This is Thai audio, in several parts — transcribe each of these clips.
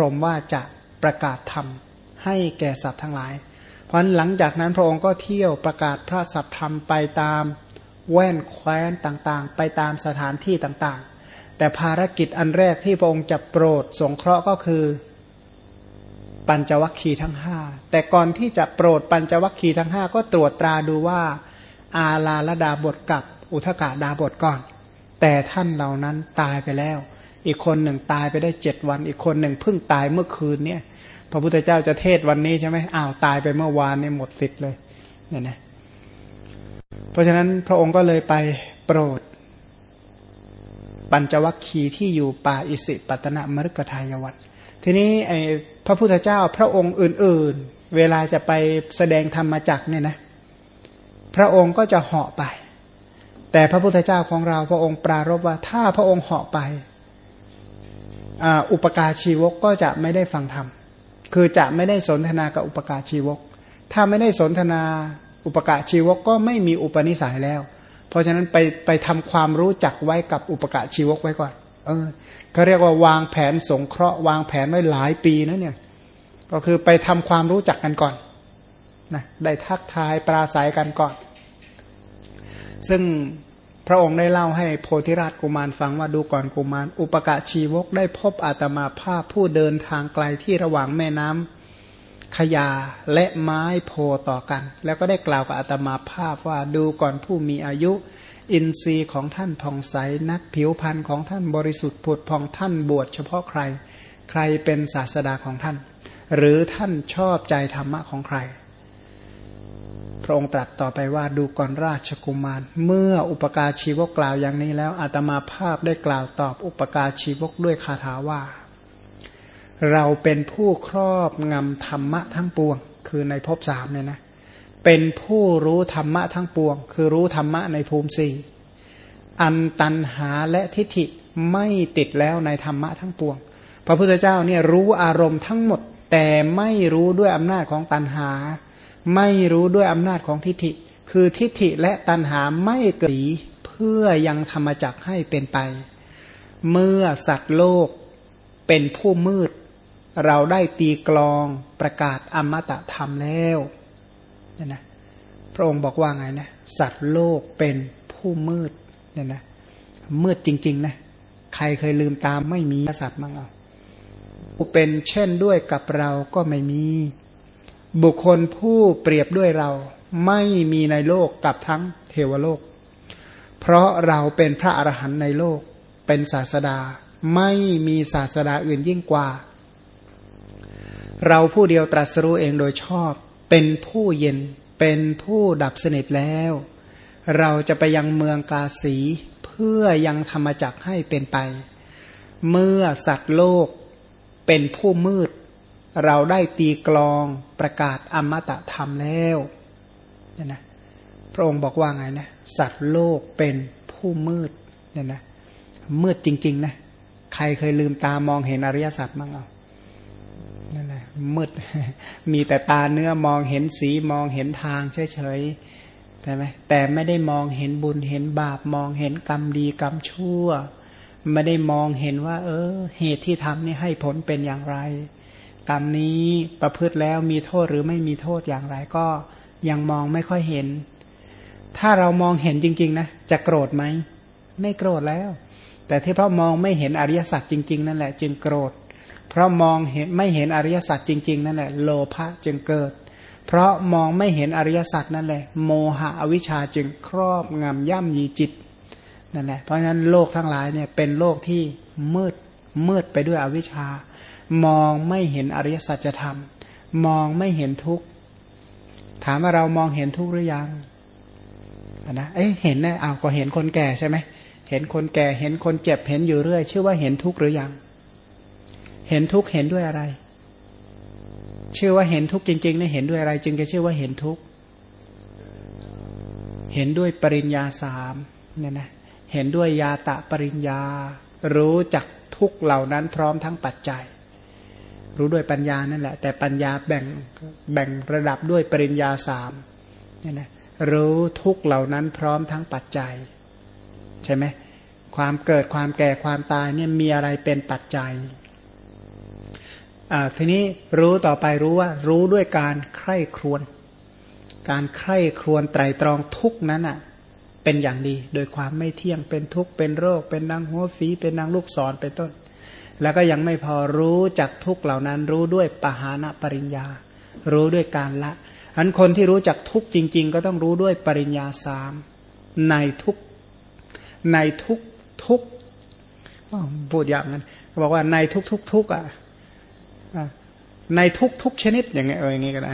รมว่าจะประกาศธรรมให้แก่สัตว์ทั้งหลาย เพราะหลังจากนั้นพระองค์ก็เที่ยวประกาศพระสัทธรรมไปตามแว่นแคว้นต่างๆ ไปตามสถานที่ต่างๆ แต่ภารกิจอันแรกที่พระองค์จะโปรดสงเคราะห์ก็คือ ปัญจวัคคีย์ทั้งห้าแต่ก่อนที่จะโปรดปัญจวัคคีย์ทั้งห้าก็ตรวจตราดูว่า อาลาลดาบทกับอุทกาดาบทก่อน แต่ท่านเหล่านั้นตายไปแล้ว อีกคนหนึ่งตายไปได้เจ็ดวัน อีกคนหนึ่งเพิ่งตายเมื่อคืนเนี่ยพระพุทธเจ้าจะเทศวันนี้ใช่ไหมอ้าวตายไปเมื่อวานเนี่ยหมดสิทธิ์เลยเนี่ยนะเพราะฉะนั้นพระองค์ก็เลยไปโปรด ปัญจวัคคีย์ที่อยู่ป่าอิสิปตนมฤกทายวันทีนี้ไอพระพุทธเจ้าพระองค์อื่น ๆ เวลาจะไปแสดงธรรมจักเนี่ยนะ พระองค์ก็จะเหาะไป แต่พระพุทธเจ้าของเราพระองค์ปรารบว่าถ้าพระองค์เหาะไป อุปการชีวกก็จะไม่ได้ฟังธรรม คือจะไม่ได้สนทนากับอุปการชีวก ถ้าไม่ได้สนทนาอุปการชีวกก็ไม่มีอุปนิสัยแล้ว เพราะฉะนั้นไปไปทำความรู้จักไว้กับอุปการชีวกไว้ก่อน เออเขาเรียกว่าวางแผนสงเคราะห์วางแผนไว้หลายปีนะเนี่ย ก็คือไปทำความรู้จักกันก่อนนะได้ทักทายปราศัยกันก่อน ซึ่ง ระองค์ได้เล่าให้โพธิราชกุมารฟังว่าดูก่อนกุมาร อุปกะชีวกได้พบอาตมาภาพผู้เดินทางไกลที่ระหว่างแม่น้ำขยาและไม้โพต่อกัน แล้วก็ได้กล่าวกับอาตมาภาพว่าดูก่อนผู้มีอายุ อินทรีย์ของท่านผ่องใสนักผิวพรรณของท่านบริสุทธิ์ผุดพองท่านบวชเฉพาะใคร ใครเป็นศาสดาของท่าน หรือท่านชอบใจธรรมะของใคร ระองค์ตรัสต่อไปว่าดูก่อนราชกุมาร เมื่ออุปการชีวกกล่าวอย่างนี้แล้วอาตมาภาพได้กล่าวตอบอุปการชีวกด้วยคาถาว่า เราเป็นผู้ครอบงำธรรมะทั้งปวง คือในภพสามเนี่ยนะเป็นผู้รู้ธรรมะทั้งปวง คือรู้ธรรมะในภูมิสี่อันตันหาและทิฏฐิไม่ติดแล้วในธรรมะทั้งปวง พระพุทธเจ้าเนี่ยรู้อารมณ์ทั้งหมด แต่ไม่รู้ด้วยอำนาจของตันหา ไม่รู้ด้วยอำนาจของทิฏฐิ คือทิฏฐิและตัณหาไม่เกิดเพื่อยังธรรมจักให้เป็นไป เมื่อสัตว์โลกเป็นผู้มืด เราได้ตีกลองประกาศอมตะธรรมแล้วเนี่ยนะพระองค์บอกว่าไงนะสัตว์โลกเป็นผู้มืดเนี่ยนะมืดจริงๆนะใครเคยลืมตามไม่มีสัตว์มั้งเอาเป็นเช่นด้วยกับเราก็ไม่มี บุคคลผู้เปรียบด้วยเราไม่มีในโลกกับทั้งเทวโลก เพราะเราเป็นพระอรหันต์ในโลกเป็นศาสดา ไม่มีศาสดาอื่นยิ่งกว่า เราผู้เดียวตรัสรู้เองโดยชอบ เป็นผู้เย็นเป็นผู้ดับสนิทแล้ว เราจะไปยังเมืองกาสีเพื่อยังธรรมจักให้เป็นไป เมื่อสัตว์โลกเป็นผู้มืด เราได้ตีกลองประกาศอมตะธรรมแล้วเนี่ยนะพระองค์บอกว่าไงนะสัตว์โลกเป็นผู้มืดเนี่ยนะมืดจริง ๆ นะ ใครเคยลืมตามองเห็นอริยสัจบ้างเอานั่นแหละมืด มีแต่ตาเนื้อมองเห็นสีมองเห็นทางเฉยๆใช่ไหมแต่ไม่ได้มองเห็นบุญเห็นบาปมองเห็นกรรมดีกรรมชั่ว ไม่ได้มองเห็นว่า เออ เหตุที่ทำนี่ให้ผลเป็นอย่างไร กรรมนี้ประพฤติแล้วมีโทษหรือไม่มีโทษอย่างไรก็ยังมองไม่ค่อยเห็น ถ้าเรามองเห็นจริง ๆ นะ จะโกรธไหม ไม่โกรธแล้ว แต่ที่เพราะมองไม่เห็นอริยสัจจริง ๆ นั่นแหละ จึงโกรธ เพราะมองเห็นไม่เห็นอริยสัจจริง ๆ นั่นแหละ โลภะจึงเกิด เพราะมองไม่เห็นอริยสัจนั่นแหละ โมหะอวิชชาจึงครอบงำย่ำยีจิตนั่นแหละเพราะฉะนั้นโลกทั้งหลายเนี่ยเป็นโลกที่มืดมืดไปด้วยอวิชชา มองไม่เห็นอริยสัจธรรม มองไม่เห็นทุกข์ถามว่าเรามองเห็นทุกข์หรือยังนะเอ้เห็นนะเอาก็เห็นคนแก่ใช่ไหมเห็นคนแก่เห็นคนเจ็บเห็นอยู่เรื่อย ชื่อว่าเห็นทุกข์หรือยัง เห็นทุกข์เห็นด้วยอะไร ชื่อว่าเห็นทุกข์จริงๆเนี่ยเห็นด้วยอะไร จึงจะชื่อว่าเห็นทุกข์เห็นด้วยปริญญาสามเนี่ยนะเห็นด้วยยาตะปริญญา รู้จักทุกเหล่านั้นพร้อมทั้งปัจจัย รู้ด้วยปัญญานั่นแหละ แต่ปัญญาแบ่งแบ่งระดับด้วยปริญญาสามนี่นะรู้ทุกเหล่านั้นพร้อมทั้งปัจจัย ใช่ไหมความเกิดความแก่ความตายเนี่ยมีอะไรเป็นปัจจัยทีนี้รู้ต่อไปรู้ว่ารู้ด้วยการใคร่ครวญการใคร่ครวญไตรตรองทุกนั้นอะเป็นอย่างดี โดยความไม่เที่ยงเป็นทุกข์เป็นโรค เป็นนางหัวฝีเป็นนางลูกศรเป็นต้น แล้วก็ยังไม่พอรู้จักทุกเหล่านั้น รู้ด้วยปหานะปริญญา รู้ด้วยการละอันคนที่รู้จักทุกจริง ๆ ก็ต้องรู้ด้วยปริญญาสามในทุกในทุกทุกพูดอย่างนั้นบอกว่าในทุกทุกทุกอะในทุกทุกชนิดอย่างเงี้ยเอออย่างงี้ก็ได้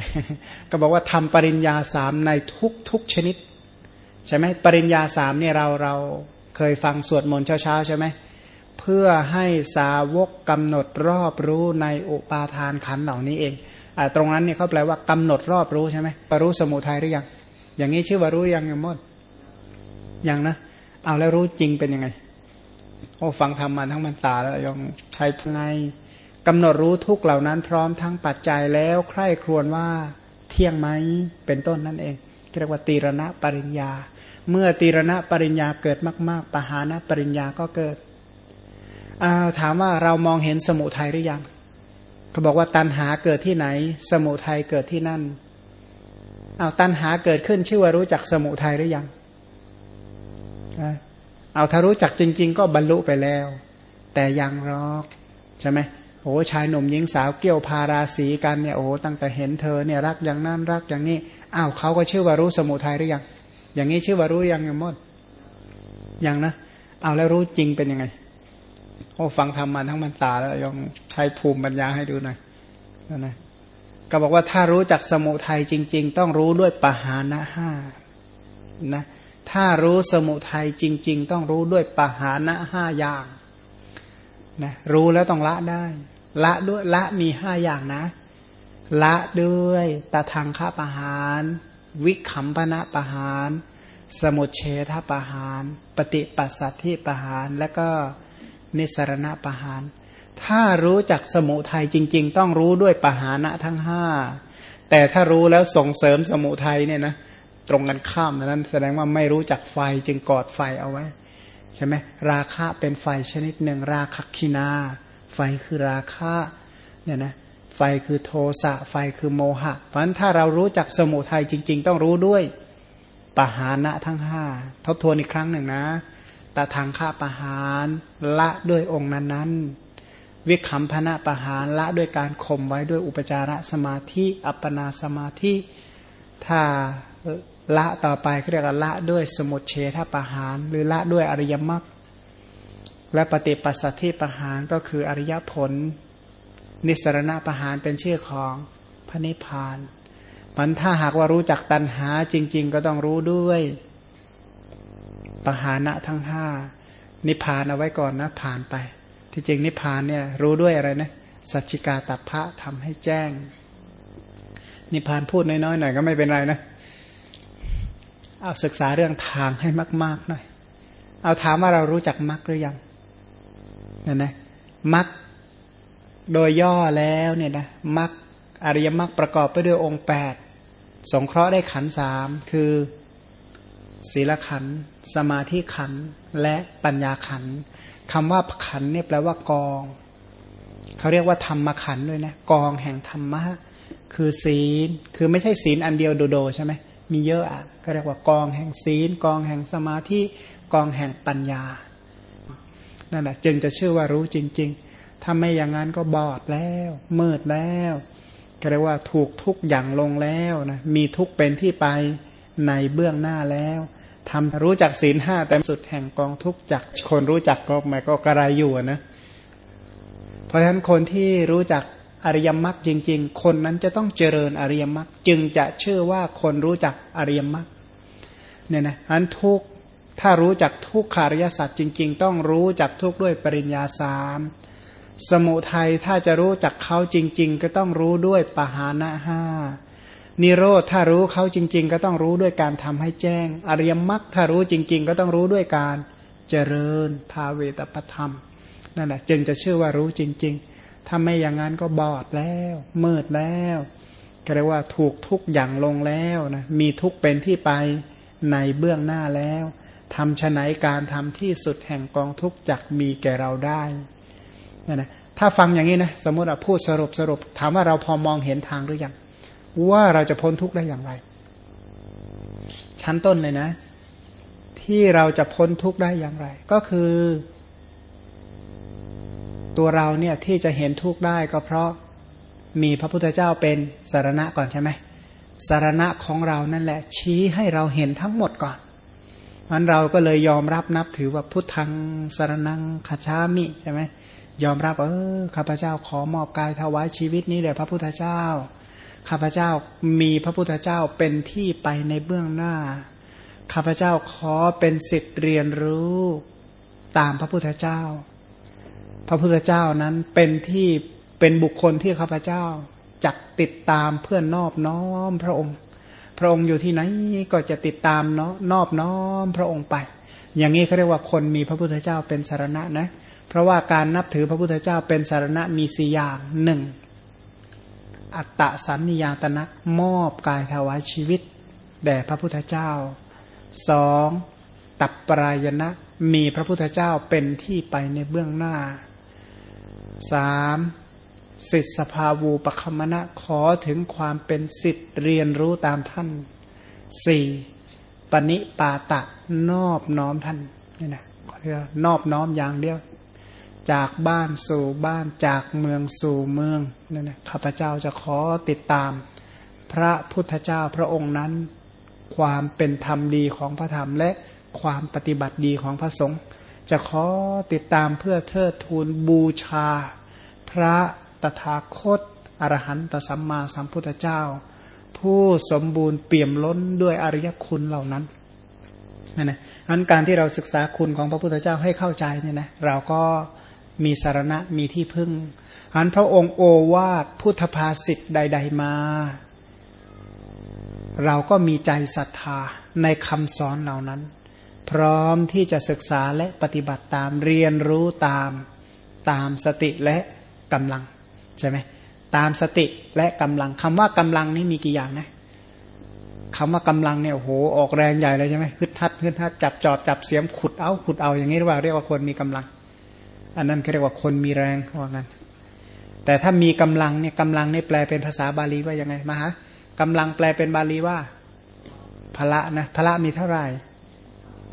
ก็บอกว่าทำปริญญาสามในทุกทุกชนิด ใช่ไหมปริญญาสามเนี่ยเราเราเคยฟังสวดมนต์เช้าๆใช่ไหม เพื่อให้สาวกกำหนดรอบรู้ในอุปาทานขันเหล่านี้เองอตรงนั้นเนี่ยเขาแปลว่ากำหนดรอบรู้ใช่ไหมปรู้สมุทัยหรือยัง อย่างนี้ชื่อว่ารู้ยังยังมดยังนะ เอาแล้วรู้จริงเป็นยังไง โอ้ฟังธรรมมาทั้งมันตาแล้วยังใช้ไงกำหนดรู้ทุกเหล่านั้นพร้อมทั้งปัจจัยแล้วใคร่ครวญว่าเที่ยงไหมเป็นต้นนั่นเองเรียกว่าตีรณะปริญญา เมื่อตีรณะปริญญาเกิดมาก ๆปหานะปริญญาก็เกิด ถามว่าเรามองเห็นสมุทัยหรือยังเขาบอกว่าตัณหาเกิดที่ไหน สมุทัยเกิดที่นั่นเอาตัณหาเกิดขึ้นชื่อว่ารู้จักสมุทัยหรือยังเอาถ้ารู้จักจริง ๆ ก็บรรลุไปแล้ว แต่ยังรอกใช่ไหมโอ้ชายหนุ่มหญิงสาวเกี่ยวพาราสีกันเนี่ยโอ้ตั้งแต่เห็นเธอเนี่ยรักอย่างนั้นรักอย่างนี้อ้าวเขาก็ชื่อว่ารู้สมุทัยหรือยังอย่างนี้ชื่อว่ารู้ยังยังมดยังนะเอาแล้วรู้จริงเป็นยังไง โอ้ฟังธรรมมาทั้งมันตาแล้วยองใช้ภูมิปัญญาให้ดูหน่อยนะก็บอกว่าถ้ารู้จักสมุทัยจริง ๆ ต้องรู้ด้วยปหานะห้านะถ้ารู้สมุทัยจริง ๆ ต้องรู้ด้วยปหานะห้าอย่างนะรู้แล้วต้องละได้ ละด้วยละมีห้าอย่างนะ ละด้วยตาทางข้าปหารวิคัมปณะปหารสมุเฉทปหารปฏิปัสสัทธิปหารและก็ นิสรณะปะหารถ้ารู้จักสมุทัยจริง ๆ ต้องรู้ด้วยปหานะทั้งห้าแต่ถ้ารู้แล้วส่งเสริมสมุทัยเนี่ยนะตรงกันข้ามนั้น แสดงว่าไม่รู้จักไฟจึงกอดไฟเอาไว้ใช่ไหมราคะเป็นไฟชนิดหนึ่งราคคินา ไฟคือราคะเนี่ยนะไฟคือโทสะไฟคือโมหะ เพราะฉะนั้นถ้าเรารู้จักสมุทัยจริง ๆ ต้องรู้ด้วยปหานะทั้งห้าทบทวนอีกครั้งหนึ่งนะ ตทางฆ่าประหารละด้วยองค์นั้นๆ วิคัมพนะประหารละด้วยการข่มไว้ด้วยอุปจารสมาธิ อัปปนาสมาธิถ้าละต่อไปเขาเรียกว่าละด้วยสมุทเฉทประหาร หรือละด้วยอริยมรรคและปฏิปัสสัทธิประหารก็คืออริยผล นิสรณะประหารเป็นชื่อของพระนิพพานมันถ้าหากว่ารู้จักตัณหาจริง ๆ ก็ต้องรู้ด้วย ปหานะทั้งห้านิพพานเอาไว้ก่อนนะผ่านไป ที่จริงนิพพานเนี่ยรู้ด้วยอะไรนะสัจจิกาตัพพะทำให้แจ้ง นิพพานพูดน้อยๆหน่อยก็ไม่เป็นไรนะเอาศึกษาเรื่องทางให้มากๆหน่อยเอาถามว่าเรารู้จักมรรคหรือยังนั่นนะมรรคโดยย่อแล้วเนี่ยนะมรรคอริยมรรคประกอบไปด้วยองค์แปดสงเคราะห์ได้ขันสามคือ ศีลขัน สมาธิขัน และปัญญาขันคำว่าขันเนี่ยแปลว่ากอง เขาเรียกว่าธรรมขันด้วยนะ กองแห่งธรรมะ คือศีล คือไม่ใช่ศีลอันเดียวโดโดใช่ไหม มีเยอะอะ ก็เรียกว่ากองแห่งศีล กองแห่งสมาธิ กองแห่งปัญญา นั่นแหละจึงจะชื่อว่ารู้จริง ๆ ถ้าไม่อย่างนั้นก็บอดแล้ว มืดแล้วก็เรียกว่าถูกทุกอย่างลงแล้วนะ มีทุกเป็นที่ไปในเบื้องหน้าแล้ว ทำรู้จักศีลห้าแต่สุดแห่งกองทุกจักคนรู้จักก็ไม่ก็กระไรอยู่นะ เพราะฉะนั้นคนที่รู้จักอริยมรรคจริง ๆ คนนั้นจะต้องเจริญอริยมรรคจึงจะเชื่อว่าคนรู้จักอริยมรรคเนี่ยนะอันทุกถ้ารู้จักทุกขาริยสัจจริง ๆ ต้องรู้จักทุกด้วยปริญญาสามสมุทัยถ้าจะรู้จักเขาจริง ๆ ก็ต้องรู้ด้วยปหานะห้า นิโรธถ้ารู้เขาจริง ๆ ก็ต้องรู้ด้วยการทำให้แจ้ง อริยมรรคถ้ารู้จริง ๆ ก็ต้องรู้ด้วยการเจริญภาเวตปธรรมนั่นแหละจึงจะเชื่อว่ารู้จริง ๆ ถ้าไม่อย่างนั้นก็บอดแล้ว มืดแล้วก็เรียกว่าถูกทุกอย่างลงแล้วนะมีทุกเป็นที่ไปในเบื้องหน้าแล้วทำชะไหนการทำที่สุดแห่งกองทุกจักมีแก่เราได้นั่นนะถ้าฟังอย่างนี้นะสมมติเราพูดสรุปสรุป ถามว่าเราพอมองเห็นทางหรือยัง ว่าเราจะพ้นทุกข์ได้อย่างไร ชั้นต้นเลยนะ ที่เราจะพ้นทุกข์ได้อย่างไร ก็คือ ตัวเราเนี่ยที่จะเห็นทุกข์ได้ก็เพราะมีพระพุทธเจ้าเป็นสารณะก่อนใช่ไหมสารณะของเรานั่นแหละ ชี้ให้เราเห็นทั้งหมดก่อนมันเราก็เลยยอมรับนับถือว่าพุทธังสารนังคาชามิใช่ไหมยอมรับเออข้าพเจ้าขอมอบกายถวายชีวิตนี้แด่พระพุทธเจ้า ข้าพเจ้ามีพระพุทธเจ้าเป็นที่ไปในเบื้องหน้า ข้าพเจ้าขอเป็นสิทธิ์เรียนรู้ตามพระพุทธเจ้า พระพุทธเจ้านั้นเป็นที่เป็นบุคคลที่ข้าพเจ้าจักติดตามเพื่อนนอบน้อมพระองค์ พระองค์อยู่ที่ไหนก็จะติดตามเนาะนอบน้อมพระองค์ไป อย่างนี้เขาเรียกว่าคนมีพระพุทธเจ้าเป็นสารณะนะ เพราะว่าการนับถือพระพุทธเจ้าเป็นสารณะมีสี่อย่างหนึ่ง อัตตสันนิยตนะมอบกายถวายชีวิต แด่พระพุทธเจ้าสองตับปรายณะมีพระพุทธเจ้าเป็นที่ไปในเบื้องหน้าสามสิทธสภาวูปคมณะขอถึงความเป็นสิทธิเรียนรู้ตามท่านสี่ปณิปาตะนอบน้อมท่านนี่นะนอบน้อมอย่างเดียว จากบ้านสู่บ้านจากเมืองสู่เมืองนี่นะข้าพเจ้าจะขอติดตาม พระพุทธเจ้าพระองค์นั้น ความเป็นธรรมดีของพระธรรมและความปฏิบัติดีของพระสงฆ์จะขอติดตามเพื่อเทิดทูนบูชา พระตถาคตอรหันตสัมมาสัมพุทธเจ้า ผู้สมบูรณ์เปี่ยมล้นด้วยอริยคุณเหล่านั้นนั่นนะอันการที่เราศึกษาคุณของพระพุทธเจ้าให้เข้าใจเนี่ยนะเราก็ มีสารณะมีที่พึ่งอันพระองค์โอวาทพุทธภาษิตใด ๆมา เราก็มีใจศรัทธาในคำสอนเหล่านั้น พร้อมที่จะศึกษาและปฏิบัติตามเรียนรู้ตามตามสติและกำลังใช่ไหมตามสติและกำลังคำว่ากำลังนี่มีกี่อย่างนะคำว่ากำลังเนี่ยโอ้โหออกแรงใหญ่เลยใช่ไหมฮึดฮัดฮึดฮัดจับจอบจับเสียมขุดเอาขุดเอาอย่างนี้เรียกว่าเรียกว่าคนมีกำลัง อันนั้นเขาเรียกว่าคนมีแรงว่างั้น แต่ถ้ามีกำลังเนี่ยกำลังนี่แปลเป็นภาษาบาลีว่ายังไงมาฮะกำลังแปลเป็นบาลีว่าพละนะพละมีเท่าไหร่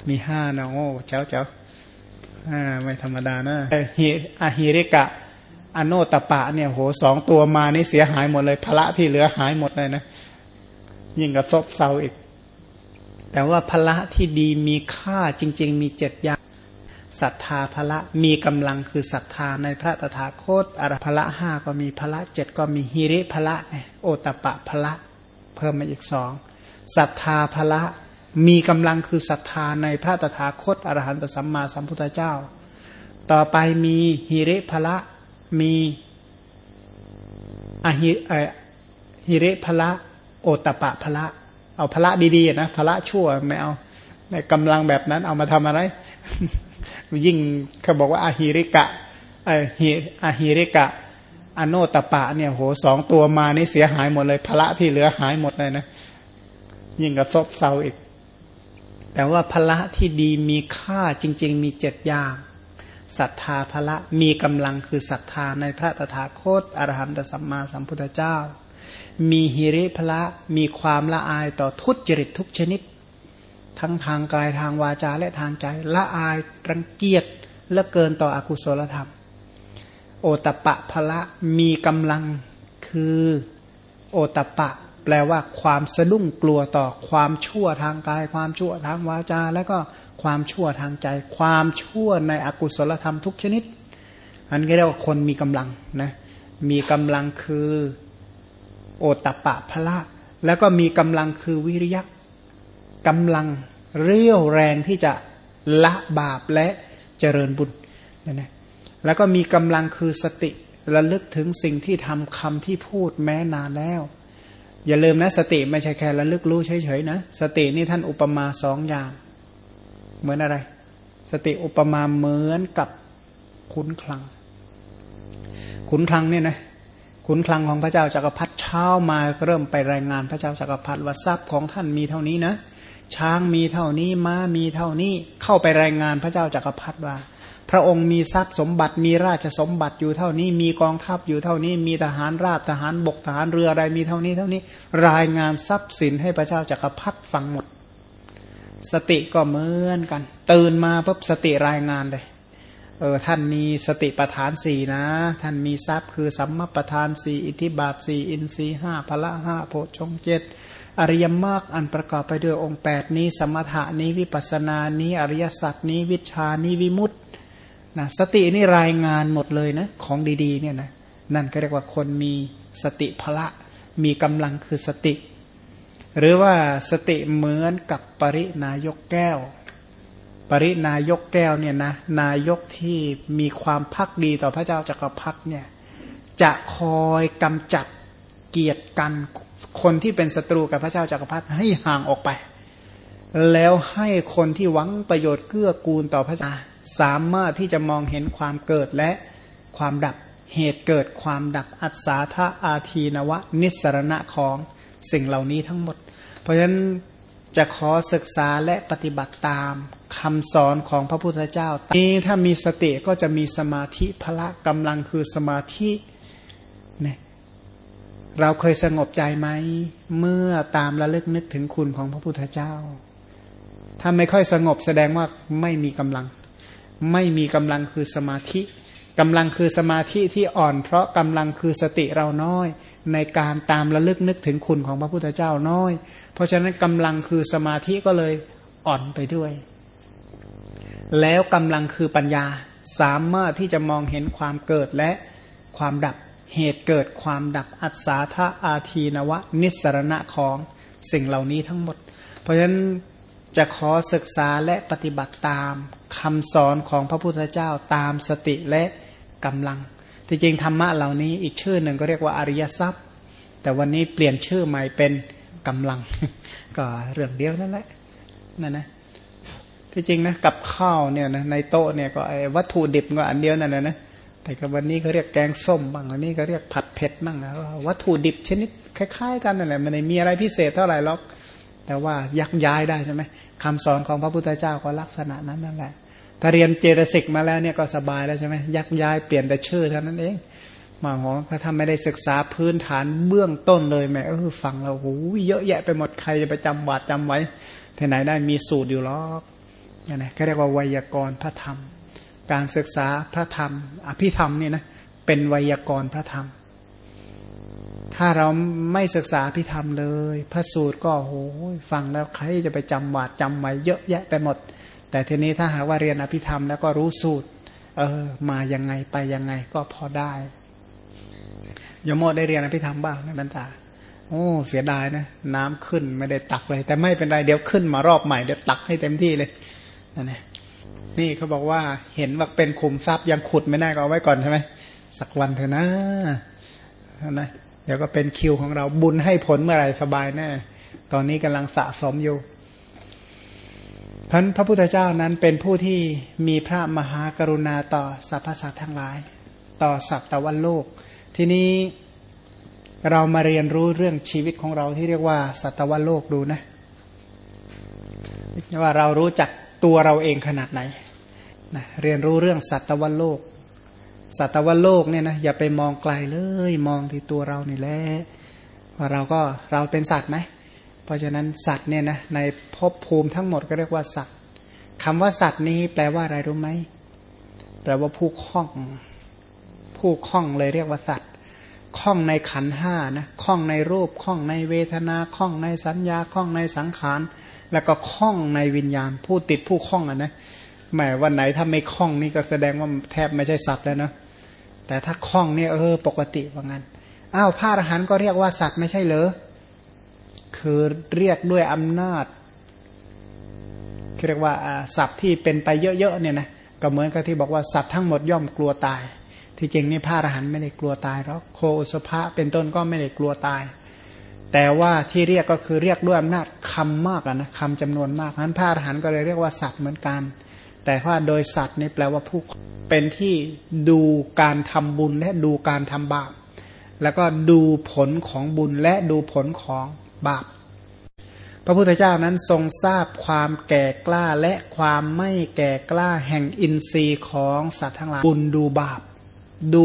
มีห้านะโอ้เจ้าเจ้าอ่าไม่ธรรมดานะฮิอาฮิริกะ อโนตปะเนี่ยโหสองตัวมานี่เสียหายหมดเลยพละที่เหลือหายหมดเลยนะยิ่งกับซบเซาอีก แต่ว่าพละที่ดีมีค่าจริง ๆ มีเจ็ดอย่าง ศรัทธาพละมีกำลังคือศรัทธาในพระตถาคตอรพละห้าก็มีพละเจ็ดก็มีฮิริพละโอตปะพละเพิ่มมาอีกสองศรัทธาพละมีกำลังคือศรัทธาในพระตถาคตอรหันตสัมมาสัมพุทธเจ้า ต่อไปมีฮิริพละมีอหิฮิริพละโอตปะพละ เอาพละดีๆนะพละชั่วไม่เอาในกำลังแบบนั้นเอามาทำอะไร ยิ่งเขาบอกว่าอาหิริกะอหิอาหิริกะ อโนตปะเนี่ยโหสองตัวมานี่เสียหายหมดเลยพละที่เหลือหายหมดเลยนะ ยิ่งกับซบเซาอีก แต่ว่าพละที่ดีมีค่าจริง ๆ มีเจ็ดอย่างศรัทธาพละมีกำลังคือศรัทธาในพระตถาคตอรหันตสัมมาสัมพุทธเจ้า มีหิริพละมีความละอายต่อทุจริตทุกชนิด ทั้งทางกายทางวาจาและทางใจ ละอายรังเกียจและเกินต่ออกุศลธรรม โอตปะพละมีกำลังคือโอตปะ แปลว่าความสะดุ้งกลัวต่อความชั่วทางกาย ความชั่วทางวาจา และก็ความชั่วทางใจ ความชั่วในอกุศลธรรมทุกชนิด อันนี้เรียกว่าคนมีกำลังนะมีกำลังคือโอตปะพละ แล้วก็มีกำลังคือวิริยะ กำลังเรี่ยวแรงที่จะละบาปและเจริญบุญนะนะแล้วก็มีกำลังคือสติระลึกถึงสิ่งที่ทำคำที่พูดแม้นานแล้ว อย่าลืมนะสติไม่ใช่แค่ระลึกรู้เฉยๆนะ สตินี่ท่านอุปมาสองอย่าง เหมือนอะไร สติอุปมาเหมือนกับขุนคลัง ขุนคลังเนี่ยนะขุนคลังของพระเจ้าจากักรพรรดิเช้ามาเริ่มไปรายงานพระเจ้าจากักรพรรดิว่าทรัพย์ของท่านมีเท่านี้นะ ช้างมีเท่านี้ม้ามีเท่านี้เข้าไปรายงานพระเจ้าจากักรพรรดิว่า พระองค์มีทรัพย์สมบัติมีราชสมบัติอยู่เท่านี้ มีกองทัพอยู่เท่านี้ มีทหารราบทหารบกทหารเรืออะไรมีเท่านี้เท่านี้รายงานทรัพย์สินให้พระเจ้าจักรพรรดิฟังหมด สติก็เหมือนกัน ตื่นมาปุ๊บสติรายงานเลยเออท่านมีสติประธานสี่นะ ท่านมีทรัพย์คือสัมมาประธานสี่อิทธิบาทสี่อินทรีห้าพละห้าโพชงเจ็ด อริยมรรคอันประกอบไปด้วยองค์แปดนี้ สมถะนี้วิปัสสนานี้ อริยสัจนี้ วิชานี้วิมุตตินะสตินี่รายงานหมดเลยนะของดีๆเนี่ยนะนั่นก็เรียกว่าคนมีสติพละ มีกำลังคือสติ หรือว่าสติเหมือนกับปรินายกแก้ว ปรินายกแก้วเนี่ยนะนายกที่มีความพักดีต่อพระเจ้าจักรพรรดิเนี่ยจะคอยกำจัดเกียรติกัน คนที่เป็นศัตรูกับพระเจ้าจักรพรรดิให้ห่างออกไป แล้วให้คนที่หวังประโยชน์เกื้อกูลต่อพระเจ้าสามารถที่จะมองเห็นความเกิดและความดับเหตุเกิดความดับอัศาธาอาทีนวะ นิสรณะของสิ่งเหล่านี้ทั้งหมด เพราะฉะนั้นจะขอศึกษาและปฏิบัติตามคำสอนของพระพุทธเจ้า นี้ถ้ามีสติก็จะมีสมาธิพละกำลังคือสมาธิเนี่ย เราเคยสงบใจไหม เมื่อตามระลึกนึกถึงคุณของพระพุทธเจ้า ถ้าไม่ค่อยสงบแสดงว่าไม่มีกำลัง ไม่มีกำลังคือสมาธิกำลังคือสมาธิที่อ่อน เพราะกำลังคือสติเราน้อย ในการตามระลึกนึกถึงคุณของพระพุทธเจ้าน้อย เพราะฉะนั้นกำลังคือสมาธิก็เลยอ่อนไปด้วย แล้วกำลังคือปัญญาสามารถที่จะมองเห็นความเกิดและความดับ เหตุเกิดความดับอัศาธาอาทีนวะ นิสรณะของสิ่งเหล่านี้ทั้งหมด เพราะฉะนั้นจะขอศึกษาและปฏิบัติตามคำสอนของพระพุทธเจ้าตามสติและกำลัง ที่จริงธรรมะเหล่านี้อีกชื่อหนึ่งก็เรียกว่าอริยทรัพย์ แต่วันนี้เปลี่ยนชื่อใหม่เป็นกำลัง ก็เรื่องเดียวนั่นแหละนั่นนะที่จริงนะกับข้าวเนี่ยนะในโต๊ะเนี่ยก็ไอ้วัตถุดิบก็อันเดียวนั่นแหละนะ แต่กับวันนี้เขาเรียกแกงส้มบ้างวันนี้ก็เรียกผัดเผ็ดบ้างนะวัตถุดิบชนิดคล้ายๆกันนั่นแหละมันไม่มีอะไรพิเศษเท่าไหร่หรอก แต่ว่ายักย้ายได้ใช่ไหมคำสอนของพระพุทธเจ้าก็ลักษณะนั้นนั่นแหละ ถ้าเรียนเจตสิกมาแล้วเนี่ยก็สบายแล้วใช่ไหมยักย้ายเปลี่ยนแต่ชื่อเท่านั้นเองมาหอถ้าทำไม่ได้ศึกษาพื้นฐานเบื้องต้นเลยแม่เออฟังเราโอ้ยเยอะแยะไปหมดใครจะไปจำบาดจำไว้ที่ไหนได้มีสูตรอยู่หรอกนี่นะเขาเรียกว่าไวยากรณ์พระธรรม การศึกษาพระธรรม อภิธรรมนี่นะเป็นไวยากรณ์พระธรรม ถ้าเราไม่ศึกษาอภิธรรมเลย พระสูตรก็โหฟังแล้วใครจะไปจำบาดจำไว้เยอะแยะไปหมด แต่ทีนี้ถ้าหากว่าเรียนอภิธรรมแล้วก็รู้สูตร เออ มายังไงไปยังไงก็พอได้ยมโมได้เรียนอภิธรรมบ้างในบรรดาโอ้ เสียดายนะ น้ำขึ้นไม่ได้ตักเลย แต่ไม่เป็นไร เดี๋ยวขึ้นมารอบใหม่ เดี๋ยวตักให้เต็มที่เลยนั่นแหละ นี่เขาบอกว่าเห็นว่าเป็นขุมทรัพย์ยังขุดไม่ได้ก็เอาไว้ก่อนใช่ไหมสักวันเถอะนะนะเดี๋ยวก็เป็นคิวของเราบุญให้ผลเมื่อไหร่สบายแน่ตอนนี้กำลังสะสมอยู่ท่านพระพุทธเจ้านั้นเป็นผู้ที่มีพระมหากรุณาต่อสรรพสัตว์ทั้งหลาย ต่อสัตว์ตะวันโลก ทีนี้เรามาเรียนรู้เรื่องชีวิตของเราที่เรียกว่าสัตวโลกดูนะว่าเรารู้จัก ตัวเราเองขนาดไหนนะเรียนรู้เรื่องสัตวโลก สัตวโลกเนี่ยนะอย่าไปมองไกลเลย มองที่ตัวเรานี่แหละว่าเราก็เราเป็นสัตว์ไหมเพราะฉะนั้นสัตว์เนี่ยนะในภพภูมิทั้งหมดก็เรียกว่าสัตว์คำว่าสัตว์นี้แปลว่าอะไรรู้ไหมแปลว่าผู้คล้อง ผู้คล้องเลยเรียกว่าสัตว์คล้องในขันห้านะคล้องในรูปคล้องในเวทนาคล้องในสัญญาคล้องในสังขาร แล้วก็คล้องในวิญญาณ ผู้ติดผู้คล้องอะนะแหมวันไหนถ้าไม่คล้องนี่ก็แสดงว่าแทบไม่ใช่สัตว์แล้วนะแต่ถ้าคล้องเนี่ยเออปกติว่างั้นอ้าวพระอรหันต์ก็เรียกว่าสัตว์ไม่ใช่เหรอคือเรียกด้วยอำนาจเรียกว่าสัตว์ที่เป็นไปเยอะๆเนี่ยนะก็เหมือนกับที่บอกว่าสัตว์ทั้งหมดย่อมกลัวตาย ที่จริงนี่พระอรหันต์ไม่ได้กลัวตายหรอกโคสภะเป็นต้นก็ไม่ได้กลัวตาย แต่ว่าที่เรียกก็คือเรียกด้วยอำนาจคำมากนะคำจำนวนมากนั้นพระอรหันต์ก็เลยเรียกว่าสัตว์เหมือนกัน แต่ว่าโดยสัตว์นี่แปลว่าผู้เป็นที่ดูการทำบุญและดูการทำบาป แล้วก็ดูผลของบุญและดูผลของบาป พระพุทธเจ้านั้นทรงทราบความแก่กล้าและความไม่แก่กล้าแห่งอินทรีย์ของสัตว์ทั้งหลายบุญดูบาป ดู